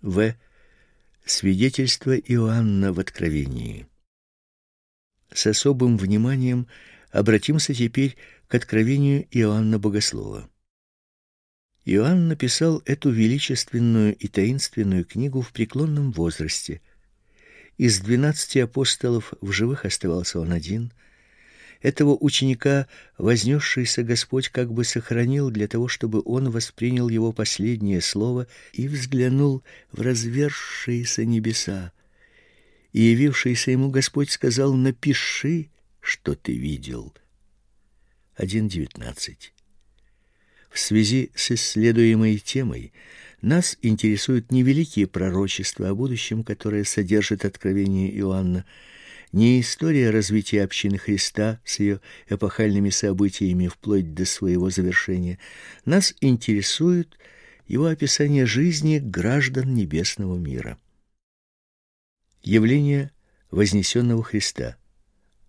В. Свидетельство Иоанна в Откровении. С особым вниманием обратимся теперь к Откровению Иоанна Богослова. Иоанн написал эту величественную и таинственную книгу в преклонном возрасте. Из двенадцати апостолов в живых оставался он один – этого ученика вознесшийся Господь как бы сохранил для того, чтобы он воспринял его последнее слово и взглянул в разверзшиеся небеса. И явившийся ему Господь сказал: "Напиши, что ты видел". 1:19. В связи с исследуемой темой нас интересуют не великие пророчества о будущем, которые содержит откровение Иоанна, не история развития общины Христа с ее эпохальными событиями вплоть до своего завершения. Нас интересует его описание жизни граждан небесного мира. Явление вознесенного Христа.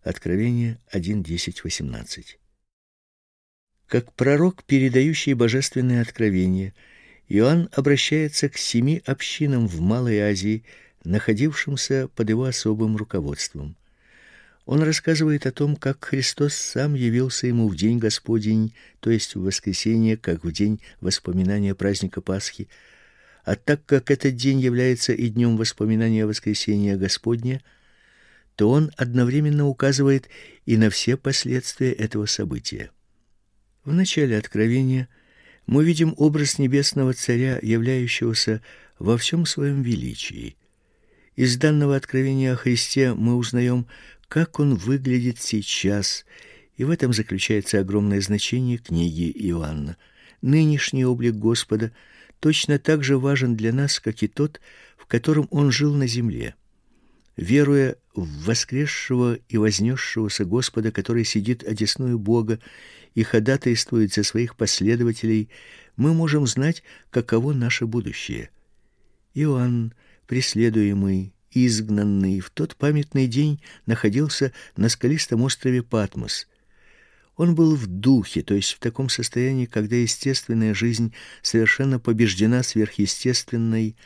Откровение 1:10-18. Как пророк, передающий божественные откровения, Иоанн обращается к семи общинам в Малой Азии, находившимся под его особым руководством. Он рассказывает о том, как Христос сам явился ему в день Господень, то есть в воскресенье, как в день воспоминания праздника Пасхи. А так как этот день является и днем воспоминания воскресения Господня, то он одновременно указывает и на все последствия этого события. В начале Откровения мы видим образ небесного царя, являющегося во всем своем величии. Из данного откровения о Христе мы узнаем, как он выглядит сейчас, и в этом заключается огромное значение книги Иоанна. Нынешний облик Господа точно так же важен для нас, как и тот, в котором он жил на земле. Веруя в воскресшего и вознесшегося Господа, который сидит одесную Бога и ходатайствует за своих последователей, мы можем знать, каково наше будущее. Иоанн преследуемый, изгнанный, в тот памятный день находился на скалистом острове Патмос. Он был в духе, то есть в таком состоянии, когда естественная жизнь совершенно побеждена сверхъестественной,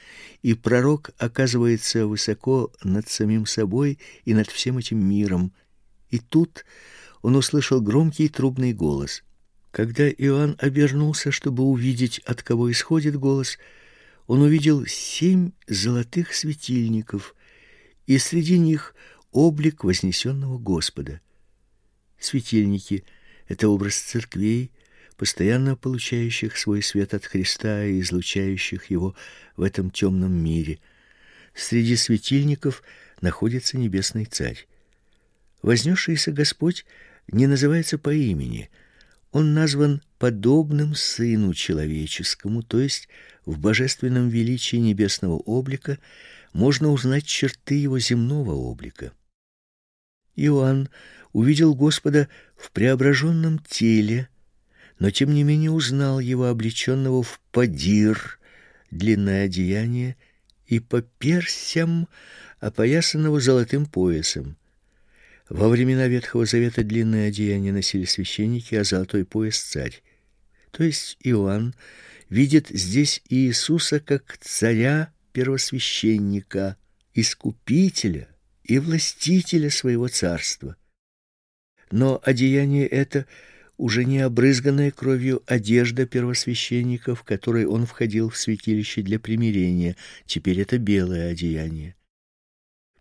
и пророк оказывается высоко над самим собой и над всем этим миром. И тут он услышал громкий трубный голос. Когда Иоанн обернулся, чтобы увидеть, от кого исходит голос, — он увидел семь золотых светильников, и среди них облик вознесенного Господа. Светильники — это образ церквей, постоянно получающих свой свет от Христа и излучающих его в этом темном мире. Среди светильников находится небесный царь. Вознесшийся Господь не называется по имени. Он назван подобным сыну человеческому, то есть в божественном величии небесного облика можно узнать черты его земного облика. Иоанн увидел Господа в преображенном теле, но тем не менее узнал его облеченного в падир, длинное одеяние, и по персям, опоясанного золотым поясом. Во времена Ветхого Завета длинное одеяние носили священники, а золотой пояс царь. То есть Иоанн видит здесь Иисуса как царя, первосвященника, искупителя и властителя своего царства. Но одеяние это уже не обрызганная кровью одежда первосвященника, в которой он входил в святилище для примирения, теперь это белое одеяние.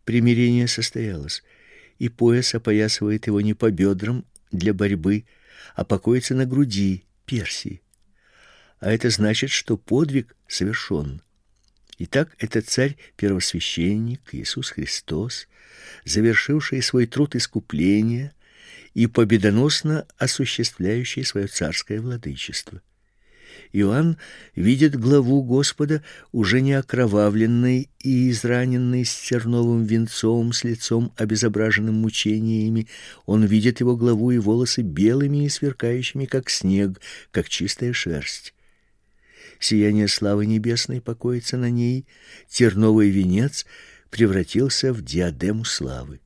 Примирение состоялось, и пояс опоясывает его не по бедрам для борьбы, а покоится на груди, персии а это значит, что подвиг совершен. Итак, это царь-первосвященник Иисус Христос, завершивший свой труд искупления и победоносно осуществляющий свое царское владычество. Иоанн видит главу Господа, уже не окровавленной и израненной с терновым венцом, с лицом обезображенным мучениями. Он видит его главу и волосы белыми и сверкающими, как снег, как чистая шерсть сияние славы небесной покоится на ней, терновый венец превратился в диадему славы.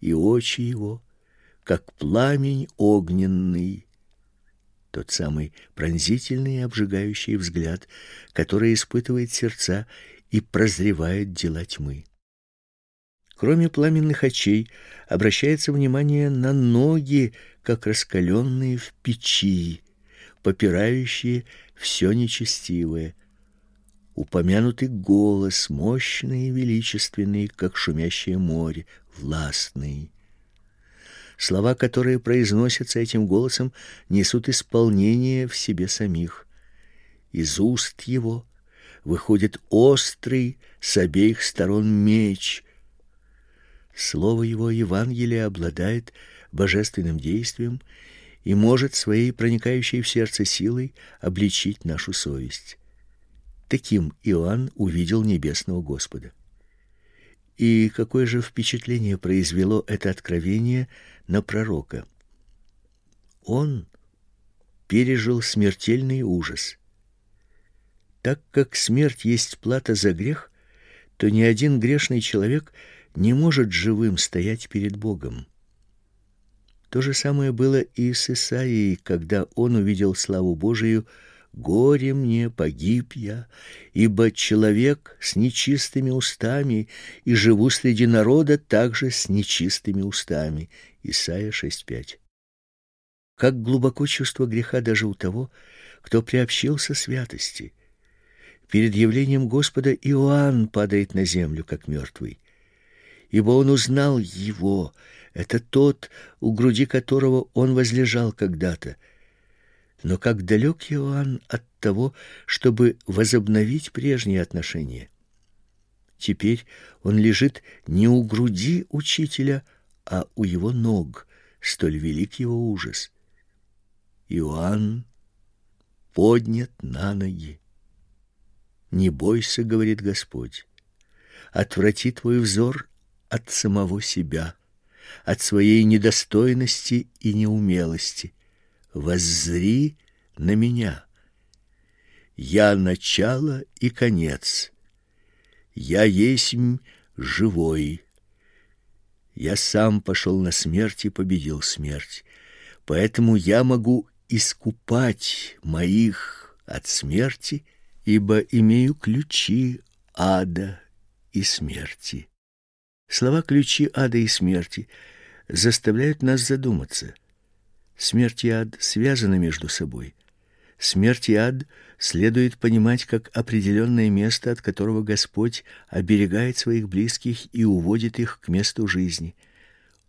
И очи его, как пламень огненный. Тот самый пронзительный и обжигающий взгляд, который испытывает сердца и прозревает дела тьмы. Кроме пламенных очей, обращается внимание на ноги, как раскаленные в печи, попирающие все нечестивое. Упомянутый голос, мощный и величественный, как шумящее море, властный. Слова, которые произносятся этим голосом, несут исполнение в себе самих. Из уст его выходит острый с обеих сторон меч. Слово его Евангелия обладает божественным действием и может своей проникающей в сердце силой обличить нашу совесть. Таким Иоанн увидел небесного Господа. И какое же впечатление произвело это откровение на пророка? Он пережил смертельный ужас. Так как смерть есть плата за грех, то ни один грешный человек не может живым стоять перед Богом. То же самое было и с Исаией, когда он увидел славу Божию Горе мне, погиб я, ибо человек с нечистыми устами, и живу среди народа также с нечистыми устами. Исайя 6:5. Как глубоко чувство греха даже у того, кто приобщился святости. Перед явлением Господа Иоанн падает на землю как мертвый, ибо он узнал его. Это тот, у груди которого он возлежал когда-то. Но как далек Иоанн от того, чтобы возобновить прежние отношения. Теперь он лежит не у груди учителя, а у его ног. Столь велик его ужас. Иоанн поднят на ноги. Не бойся, говорит Господь. Отврати твой взор от самого себя, от своей недостойности и неумелости воззри на меня. Я начало и конец. Я есть живой. Я сам пошел на смерть и победил смерть. Поэтому я могу искупать моих от смерти, ибо имею ключи ада и смерти. Слова ключи ада и смерти заставляют нас задуматься. Смерть и ад связаны между собой. Смерть и ад следует понимать как определенное место, от которого Господь оберегает своих близких и уводит их к месту жизни.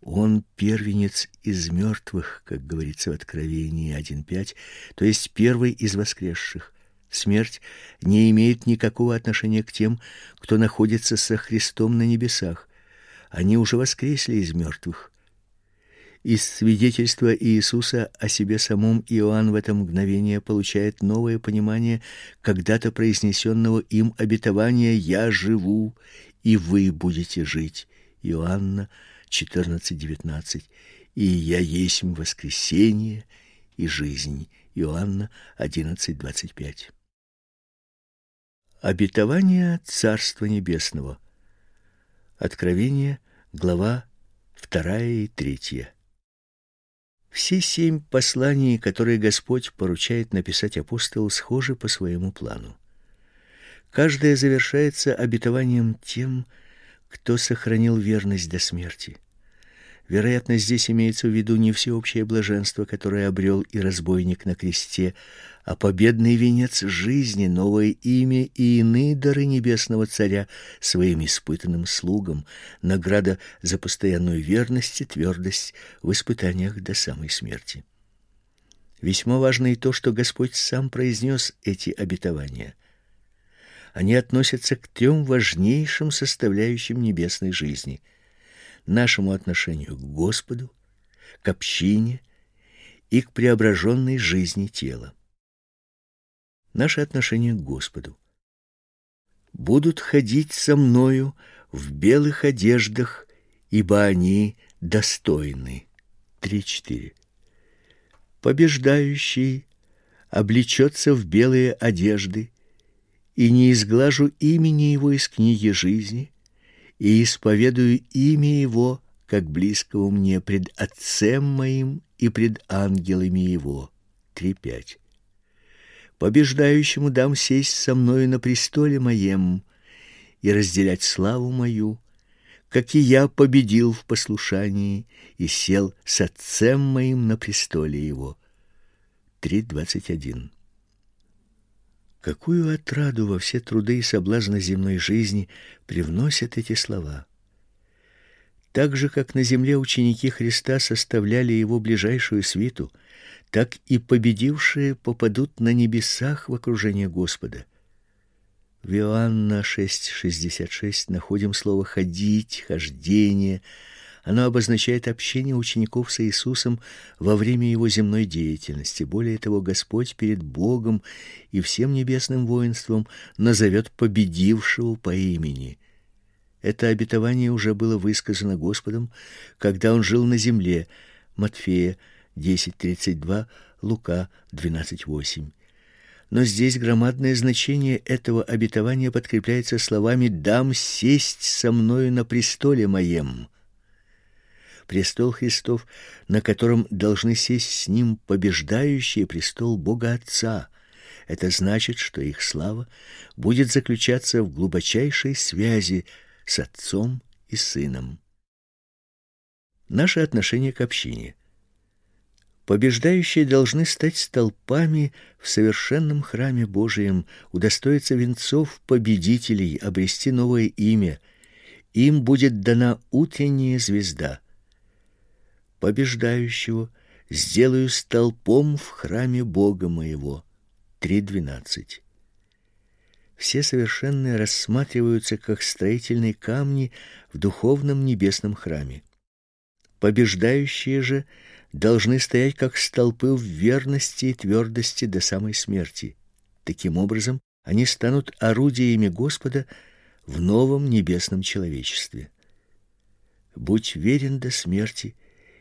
Он первенец из мертвых, как говорится в Откровении 1:5, то есть первый из воскресших. Смерть не имеет никакого отношения к тем, кто находится со Христом на небесах. Они уже воскресли из мертвых. Из свидетельства Иисуса о себе самом Иоанн в это мгновение получает новое понимание когда-то произнесенного им обетования «Я живу, и вы будете жить». Иоанна 14:19. «И я есть воскресение и жизнь». Иоанна 11:25. Обетование Царства Небесного. Откровение, глава 2 и 3. Все семь посланий, которые Господь поручает написать апостолу, схожи по своему плану. Каждое завершается обетованием тем, кто сохранил верность до смерти. Вероятно, здесь имеется в виду не всеобщее блаженство, которое обрел и разбойник на кресте, а победный венец жизни, новое имя и иные дары небесного царя своим испытанным слугам, награда за постоянную верность и твердость в испытаниях до самой смерти. Весьма важно и то, что Господь сам произнес эти обетования. Они относятся к трем важнейшим составляющим небесной жизни — нашему отношению к Господу, к общине и к преображенной жизни тела. Наше отношение к Господу. Будут ходить со мною в белых одеждах, ибо они достойны. 3-4. Побеждающий облечется в белые одежды, и не изглажу имени его из книги жизни, и исповедую имя Его, как близкого мне пред Отцем моим и пред ангелами Его. 3:5. Побеждающему дам сесть со мною на престоле моем и разделять славу мою, как и я победил в послушании и сел с отцем моим на престоле его. 3:21. Какую отраду во все труды и соблазны земной жизни привносят эти слова. Так же, как на земле ученики Христа составляли его ближайшую свиту, так и победившие попадут на небесах в окружение Господа. В Иоанна 6:66 находим слово ходить, хождение, оно обозначает общение учеников с Иисусом во время его земной деятельности. Более того, Господь перед Богом и всем небесным воинством назовет победившего по имени. Это обетование уже было высказано Господом, когда он жил на земле. Матфея 10:32, Лука 12:8. Но здесь громадное значение этого обетования подкрепляется словами: "Дам сесть со мною на престоле моем" престол Христов, на котором должны сесть с ним побеждающие престол Бога Отца. Это значит, что их слава будет заключаться в глубочайшей связи с Отцом и Сыном. Наше отношение к общине. Побеждающие должны стать столпами в совершенном храме Божием, удостоиться венцов победителей, обрести новое имя. Им будет дана утренняя звезда побеждающего сделаю столпом в храме Бога моего. 3:12. Все совершенные рассматриваются как строительные камни в духовном небесном храме. Побеждающие же должны стоять как столпы в верности и твердости до самой смерти. Таким образом, они станут орудиями Господа в новом небесном человечестве. Будь верен до смерти,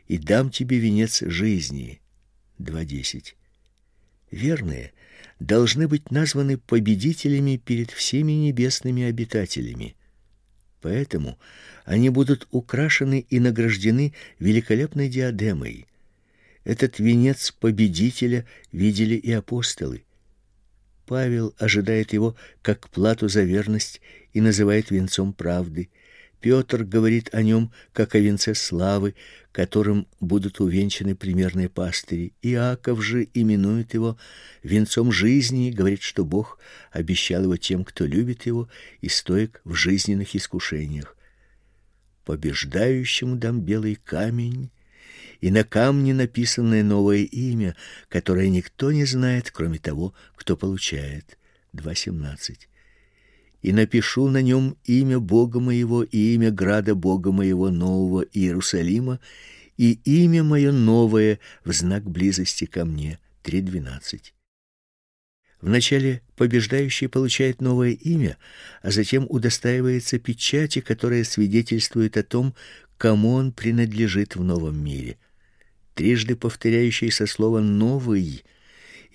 и дам тебе венец жизни. 2.10. Верные должны быть названы победителями перед всеми небесными обитателями. Поэтому они будут украшены и награждены великолепной диадемой. Этот венец победителя видели и апостолы. Павел ожидает его как плату за верность и называет венцом правды – Петр говорит о нем как о венце славы, которым будут увенчаны примерные пастыри. Иаков же именует его венцом жизни и говорит, что Бог обещал его тем, кто любит его и стоек в жизненных искушениях. Побеждающему дам белый камень, и на камне написанное новое имя, которое никто не знает, кроме того, кто получает. 2.17 и напишу на нем имя Бога моего и имя града Бога моего нового Иерусалима и имя мое новое в знак близости ко мне. 3:12. Вначале побеждающий получает новое имя, а затем удостаивается печати, которая свидетельствует о том, кому он принадлежит в новом мире. Трижды повторяющееся слово новый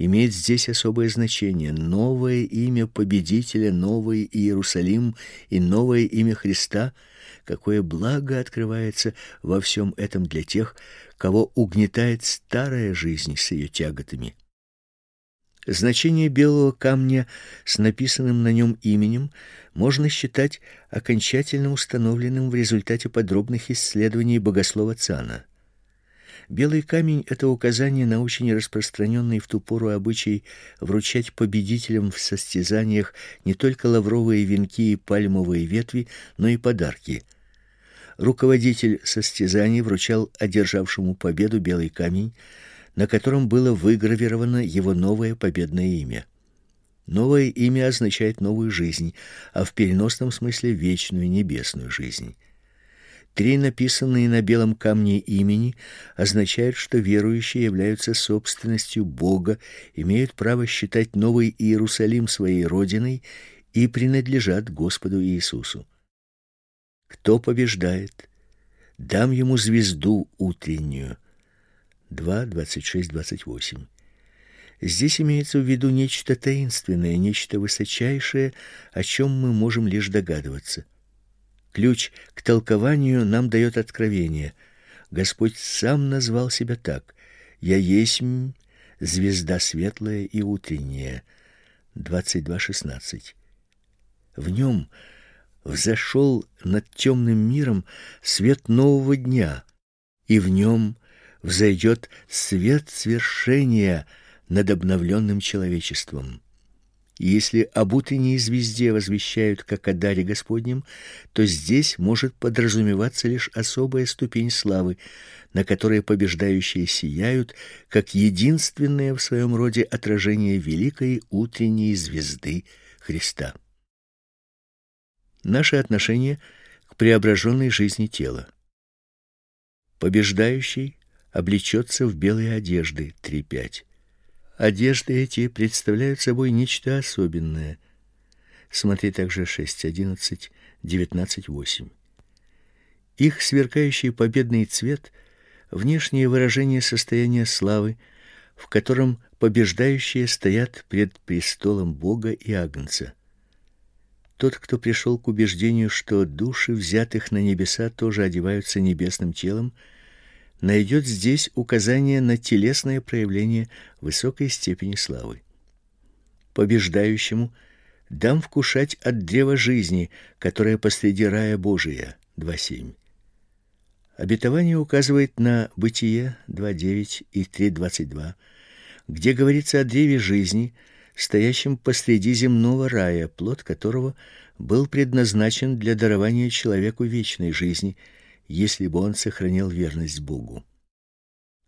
имеет здесь особое значение. Новое имя победителя, новый Иерусалим и новое имя Христа, какое благо открывается во всем этом для тех, кого угнетает старая жизнь с ее тяготами. Значение белого камня с написанным на нем именем можно считать окончательно установленным в результате подробных исследований богослова Цана. Белый камень это указание на очень распространенный в ту пору обычай вручать победителям в состязаниях не только лавровые венки и пальмовые ветви, но и подарки. Руководитель состязаний вручал одержавшему победу белый камень, на котором было выгравировано его новое победное имя. Новое имя означает новую жизнь, а в переносном смысле вечную небесную жизнь. Три написанные на белом камне имени означают, что верующие являются собственностью Бога, имеют право считать Новый Иерусалим своей родиной и принадлежат Господу Иисусу. Кто побеждает, дам ему звезду утреннюю. 2:26-28. Здесь имеется в виду нечто таинственное, нечто высочайшее, о чем мы можем лишь догадываться. Ключ к толкованию нам дает откровение. Господь сам назвал себя так: "Я есть звезда светлая и утренняя. 22:16. В нем взошел над темным миром свет нового дня, и в нем взойдет свет свершения над обновленным человечеством. Если об утренней звезде возвещают как о даре Господнем, то здесь может подразумеваться лишь особая ступень славы, на которой побеждающие сияют, как единственное в своем роде отражение великой утренней звезды Христа. Наше отношение к преображенной жизни тела. Побеждающий облечется в белые одежды 3:5. Одежды эти представляют собой нечто особенное. Смотри также 6.11, 19.8. Их сверкающий победный цвет внешнее выражение состояния славы, в котором побеждающие стоят пред престолом Бога и Агнца. Тот, кто пришел к убеждению, что души взятых на небеса тоже одеваются небесным телом, найдет здесь указание на телесное проявление высокой степени славы. Побеждающему дам вкушать от древа жизни, которое посреди рая Божия. 2:7. Обетование указывает на Бытие 2:9 и 3:22, где говорится о древе жизни, стоящем посреди земного рая, плод которого был предназначен для дарования человеку вечной жизни если бы он сохранил верность Богу.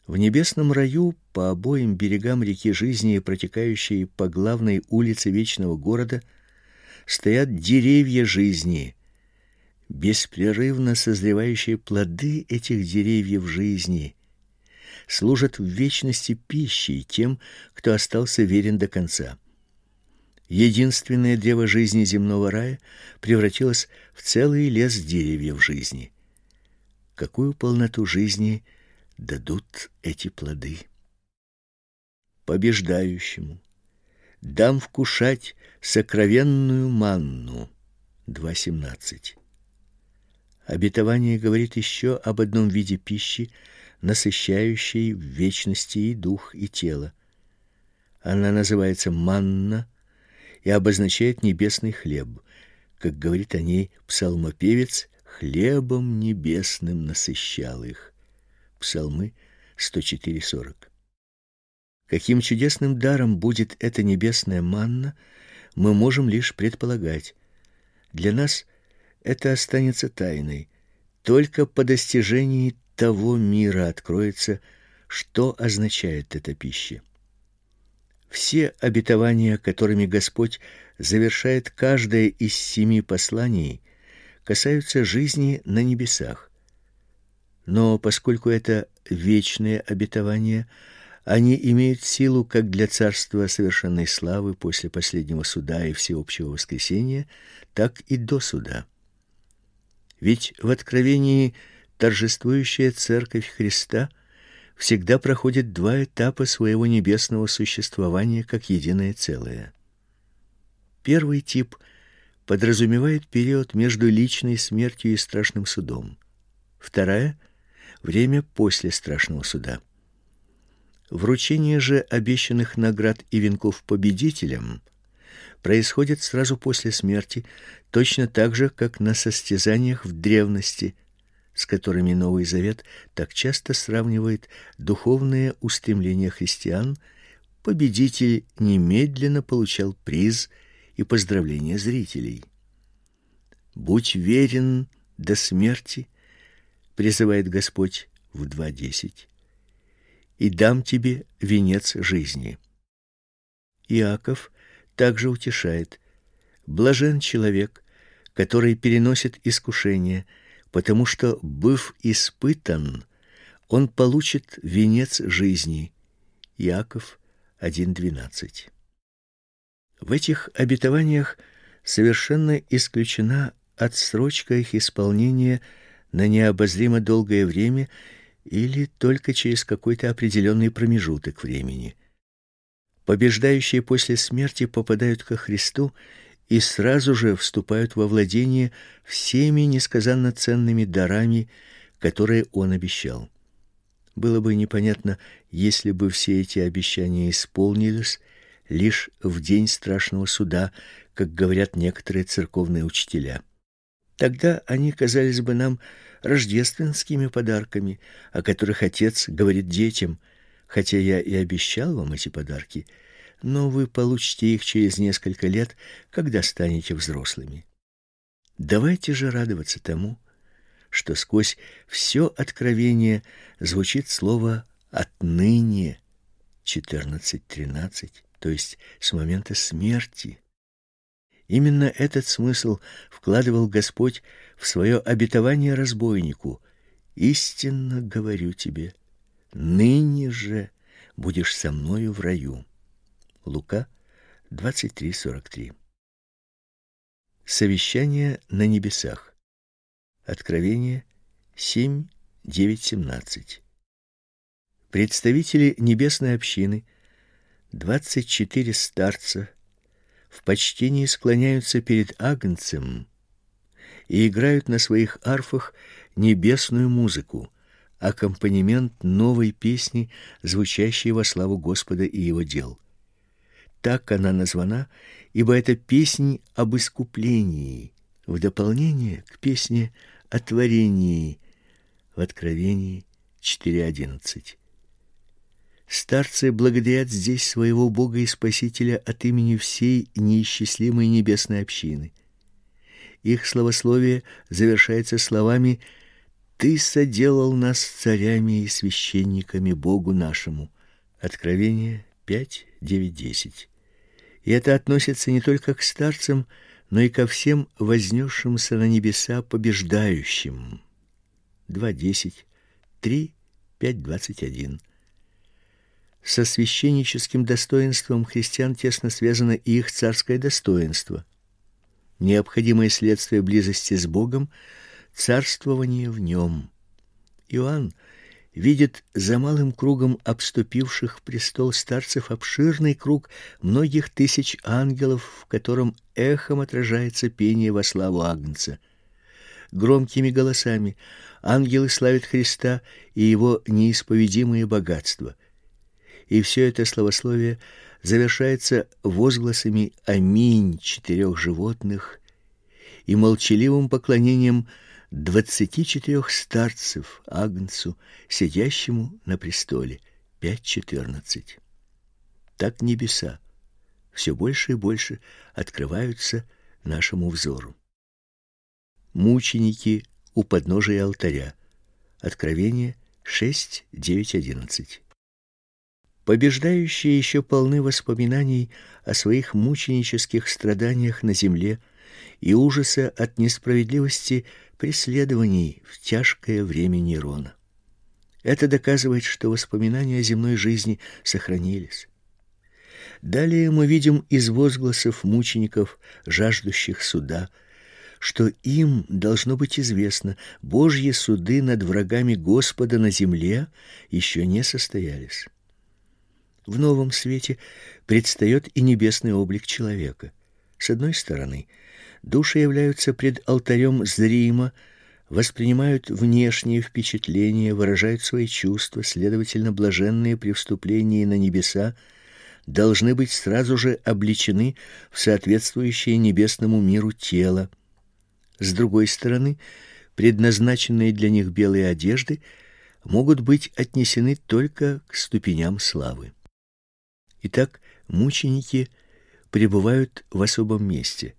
В небесном раю по обоим берегам реки жизни, протекающей по главной улице вечного города, стоят деревья жизни. Беспрерывно созревающие плоды этих деревьев жизни служат в вечности пищей тем, кто остался верен до конца. Единственное древо жизни земного рая превратилось в целый лес деревьев жизни какую полноту жизни дадут эти плоды. Побеждающему дам вкушать сокровенную манну. 2.17. Обетование говорит еще об одном виде пищи, насыщающей в вечности и дух, и тело. Она называется манна и обозначает небесный хлеб, как говорит о ней псалмопевец хлебом небесным насыщал их. Псалмы 104:40. Каким чудесным даром будет эта небесная манна, мы можем лишь предполагать. Для нас это останется тайной. Только по достижении того мира откроется, что означает эта пища. Все обетования, которыми Господь завершает каждое из семи посланий, касаются жизни на небесах. Но поскольку это вечные обетования, они имеют силу как для царства совершенной славы после последнего суда и всеобщего воскресения, так и до суда. Ведь в откровении торжествующая церковь Христа всегда проходит два этапа своего небесного существования как единое целое. Первый тип подразумевает период между личной смертью и страшным судом. Вторая время после страшного суда. Вручение же обещанных наград и венков победителям происходит сразу после смерти, точно так же, как на состязаниях в древности, с которыми Новый Завет так часто сравнивает духовные устремления христиан, победитель немедленно получал приз – и поздравления зрителей. Будь верен до смерти, призывает Господь в 2:10. И дам тебе венец жизни. Иаков также утешает: блажен человек, который переносит искушение, потому что быв испытан, он получит венец жизни. Иаков 1:12. В этих обетованиях совершенно исключена отсрочка их исполнения на необозримо долгое время или только через какой-то определенный промежуток времени. Побеждающие после смерти попадают ко Христу и сразу же вступают во владение всеми несказанно ценными дарами, которые он обещал. Было бы непонятно, если бы все эти обещания исполнились лишь в день страшного суда, как говорят некоторые церковные учителя. Тогда они казались бы нам рождественскими подарками, о которых отец говорит детям, хотя я и обещал вам эти подарки, но вы получите их через несколько лет, когда станете взрослыми. Давайте же радоваться тому, что сквозь все откровение звучит слово отныне 14:13, то есть с момента смерти. Именно этот смысл вкладывал Господь в свое обетование разбойнику. Истинно говорю тебе, ныне же будешь со мною в раю. Лука 23:43. Совещание на небесах. Откровение 7 9 17. Представители небесной общины, 24 старца в почтении склоняются перед Агнцем и играют на своих арфах небесную музыку, аккомпанемент новой песни, звучащей во славу Господа и его дел. Так она названа, ибо это песнь об искуплении, в дополнение к песне о творении в Откровении 4:11. Старцы благодарят здесь своего Бога и Спасителя от имени всей неисчислимой небесной общины. Их словословие завершается словами «Ты соделал нас царями и священниками Богу нашему». Откровение 5, 9, 10. И это относится не только к старцам, но и ко всем вознесшимся на небеса побеждающим. 2.10, 3, 5, 21. Со священническим достоинством христиан тесно связано и их царское достоинство. Необходимое следствие близости с Богом царствование в нем. Иоанн видит за малым кругом обступивших престол старцев обширный круг многих тысяч ангелов, в котором эхом отражается пение во славу Агнца. Громкими голосами ангелы славят Христа и его неисповедимые богатства – и все это словословие завершается возгласами «Аминь» четырех животных и молчаливым поклонением двадцати четырех старцев Агнцу, сидящему на престоле. 5.14. Так небеса все больше и больше открываются нашему взору. Мученики у подножия алтаря. Откровение 6, 9, 11. Побеждающие еще полны воспоминаний о своих мученических страданиях на земле и ужаса от несправедливости преследований в тяжкое время Нерона. Это доказывает, что воспоминания о земной жизни сохранились. Далее мы видим из возгласов мучеников, жаждущих суда, что им должно быть известно, Божьи суды над врагами Господа на земле еще не состоялись. В новом свете предстает и небесный облик человека. С одной стороны, души являются пред алтарем зримо, воспринимают внешние впечатления, выражают свои чувства, следовательно, блаженные при вступлении на небеса должны быть сразу же обличены в соответствующее небесному миру тело. С другой стороны, предназначенные для них белые одежды могут быть отнесены только к ступеням славы. Итак, мученики пребывают в особом месте.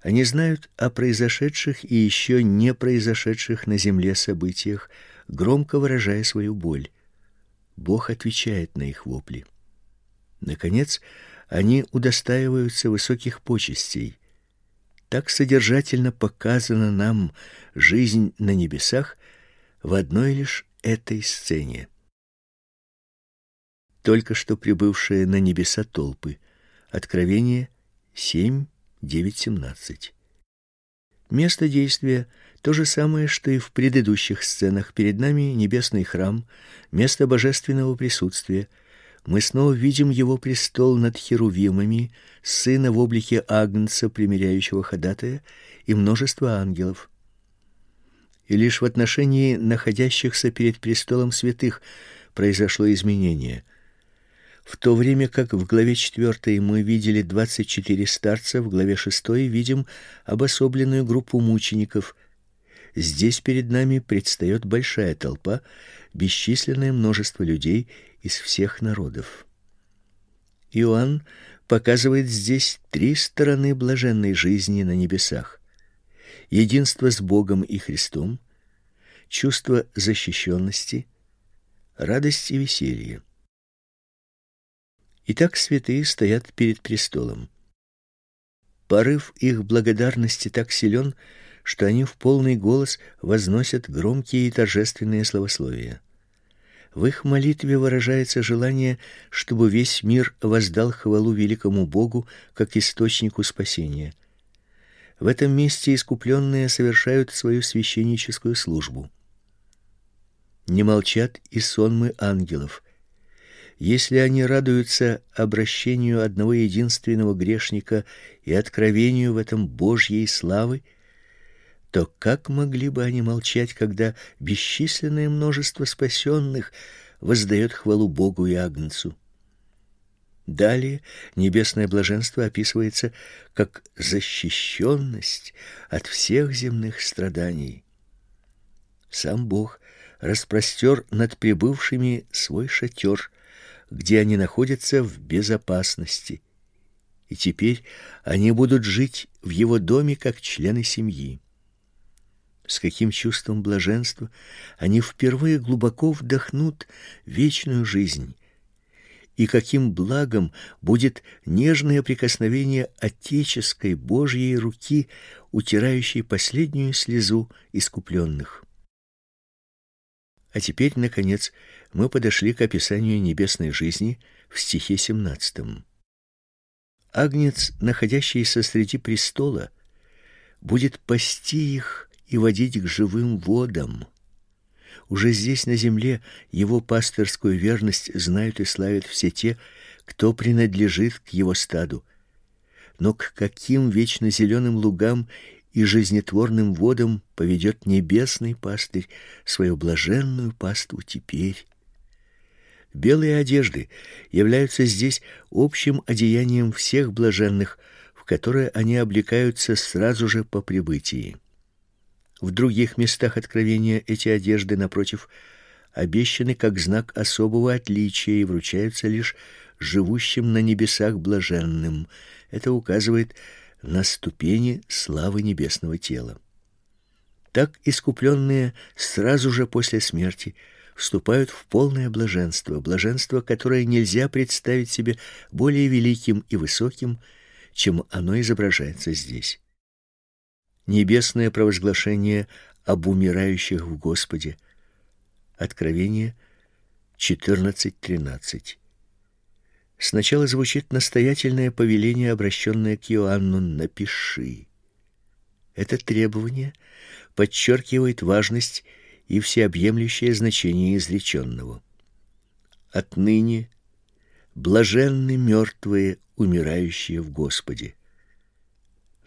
Они знают о произошедших и еще не произошедших на земле событиях, громко выражая свою боль. Бог отвечает на их вопли. Наконец, они удостаиваются высоких почестей. Так содержательно показана нам жизнь на небесах в одной лишь этой сцене только что прибывшие на небеса толпы. Откровение 7, 9, 17. Место действия то же самое, что и в предыдущих сценах. Перед нами небесный храм, место божественного присутствия. Мы снова видим его престол над херувимами, сына в облике агнца, примиряющего ходатая, и множество ангелов. и лишь в отношении находящихся перед престолом святых произошло изменение. В то время как в главе 4 мы видели 24 старца, в главе 6 видим обособленную группу мучеников. Здесь перед нами предстает большая толпа, бесчисленное множество людей из всех народов. Иоанн показывает здесь три стороны блаженной жизни на небесах: единство с Богом и Христом, чувство защищенности, радость и веселье. Итак, святые стоят перед престолом. Порыв их благодарности так силен, что они в полный голос возносят громкие и торжественные словословия. В их молитве выражается желание, чтобы весь мир воздал хвалу великому Богу как источнику спасения. В этом месте искупленные совершают свою священническую службу. Не молчат и сонмы ангелов. Если они радуются обращению одного единственного грешника и откровению в этом Божьей славы, то как могли бы они молчать, когда бесчисленное множество спасенных воздает хвалу Богу и Агнцу? Далее небесное блаженство описывается как защищенность от всех земных страданий. Сам Бог распростер над прибывшими свой шатер, где они находятся в безопасности. И теперь они будут жить в его доме как члены семьи с каким чувством блаженства они впервые глубоко вдохнут вечную жизнь, и каким благом будет нежное прикосновение отеческой Божьей руки, утирающей последнюю слезу искупленных. А теперь, наконец, мы подошли к описанию небесной жизни в стихе 17. Агнец, находящийся среди престола, будет пасти их и водить к живым водам. Уже здесь на земле его пастырскую верность знают и славят все те, кто принадлежит к его стаду. Но к каким вечно зеленым лугам и жизнетворным водам поведет небесный пастырь свою блаженную паству теперь? Белые одежды являются здесь общим одеянием всех блаженных, в которое они облекаются сразу же по прибытии. В других местах Откровения эти одежды напротив обещаны как знак особого отличия и вручаются лишь живущим на небесах блаженным. Это указывает на ступени славы небесного тела. Так искупленные сразу же после смерти вступают в полное блаженство, блаженство, которое нельзя представить себе более великим и высоким, чем оно изображается здесь небесное провозглашение об умирающих в Господе. Откровение 14:13. Сначала звучит настоятельное повеление, обращенное к Иоанну: "Напиши". Это требование подчеркивает важность и всеобъемлющее значение изреченного. Отныне блаженны мертвые, умирающие в Господе.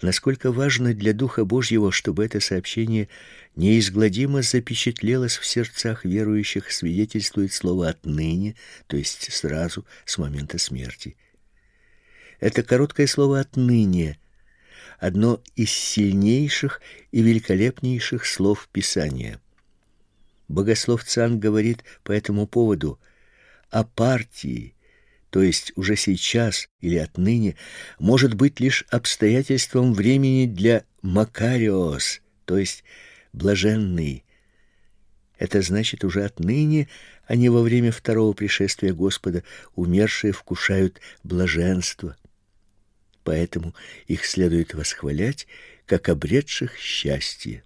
Насколько важно для Духа Божьего, чтобы это сообщение неизгладимо запечатлелось в сердцах верующих, свидетельствует слово «отныне», то есть сразу, с момента смерти. Это короткое слово «отныне» — одно из сильнейших и великолепнейших слов Писания. Богослов Цан говорит по этому поводу о партии, то есть уже сейчас или отныне, может быть лишь обстоятельством времени для макариос, то есть блаженный. Это значит уже отныне, а не во время второго пришествия Господа, умершие вкушают блаженство. Поэтому их следует восхвалять как обретших счастье.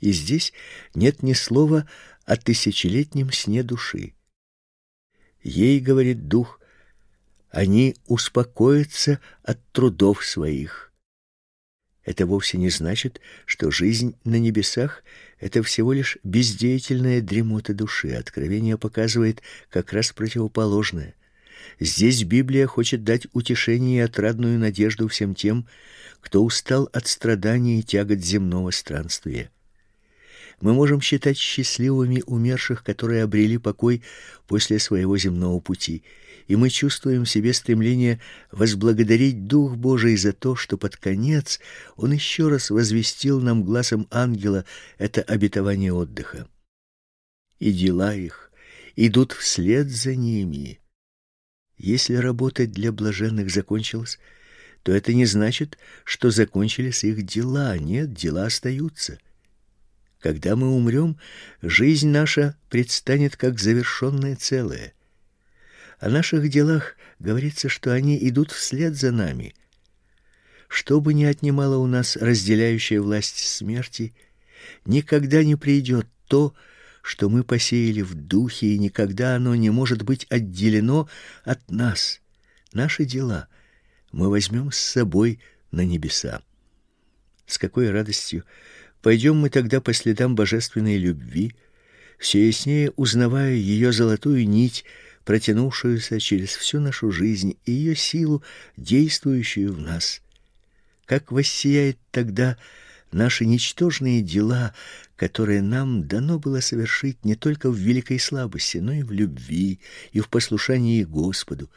И здесь нет ни слова о тысячелетнем сне души. Ей, говорит дух, они успокоятся от трудов своих. Это вовсе не значит, что жизнь на небесах это всего лишь бездеятельная дремота души. Откровение показывает как раз противоположное. Здесь Библия хочет дать утешение и отрадную надежду всем тем, кто устал от страданий и тягот земного странствия. Мы можем считать счастливыми умерших, которые обрели покой после своего земного пути, и мы чувствуем в себе стремление возблагодарить Дух Божий за то, что под конец Он еще раз возвестил нам глазом ангела это обетование отдыха. И дела их идут вслед за ними. Если работа для блаженных закончилась, то это не значит, что закончились их дела. Нет, дела остаются. Когда мы умрем, жизнь наша предстанет как завершенное целое. О наших делах говорится, что они идут вслед за нами. Что бы ни отнимало у нас разделяющая власть смерти, никогда не придет то, что мы посеяли в духе, и никогда оно не может быть отделено от нас. Наши дела мы возьмем с собой на небеса. С какой радостью пойдем мы тогда по следам божественной любви, все яснее узнавая ее золотую нить, протянувшуюся через всю нашу жизнь и ее силу, действующую в нас. Как воссияет тогда наши ничтожные дела, которые нам дано было совершить не только в великой слабости, но и в любви и в послушании Господу.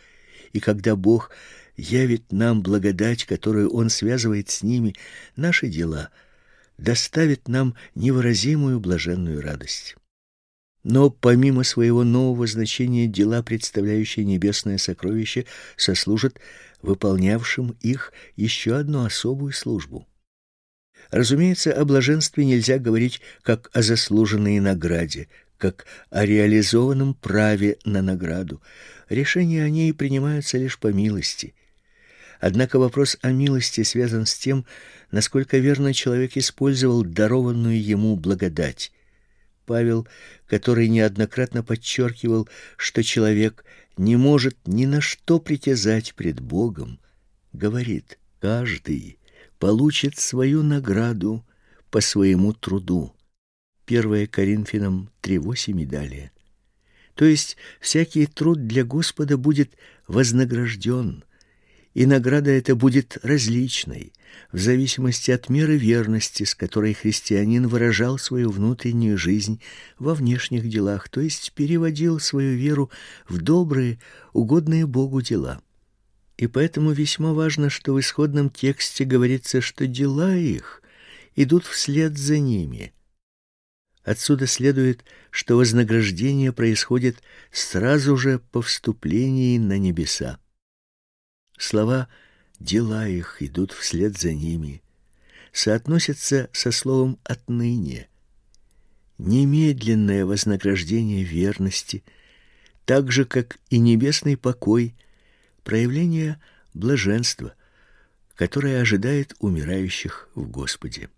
И когда Бог явит нам благодать, которую Он связывает с ними, наши дела доставит нам невыразимую блаженную радость. Но помимо своего нового значения дела, представляющие небесное сокровище, сослужат выполнявшим их еще одну особую службу. Разумеется, о блаженстве нельзя говорить как о заслуженной награде, как о реализованном праве на награду. Решения о ней принимаются лишь по милости. Однако вопрос о милости связан с тем, насколько верно человек использовал дарованную ему благодать. Павел, который неоднократно подчеркивал, что человек не может ни на что притязать пред Богом, говорит: каждый получит свою награду по своему труду. 1 Коринфянам 3:8 и далее. То есть всякий труд для Господа будет вознагражден, и награда эта будет различной в зависимости от меры верности, с которой христианин выражал свою внутреннюю жизнь во внешних делах, то есть переводил свою веру в добрые, угодные Богу дела. И поэтому весьма важно, что в исходном тексте говорится, что дела их идут вслед за ними. Отсюда следует, что вознаграждение происходит сразу же по вступлении на небеса. Слова дела их идут вслед за ними, соотносятся со словом отныне. Немедленное вознаграждение верности, так же как и небесный покой, проявление блаженства, которое ожидает умирающих в Господе.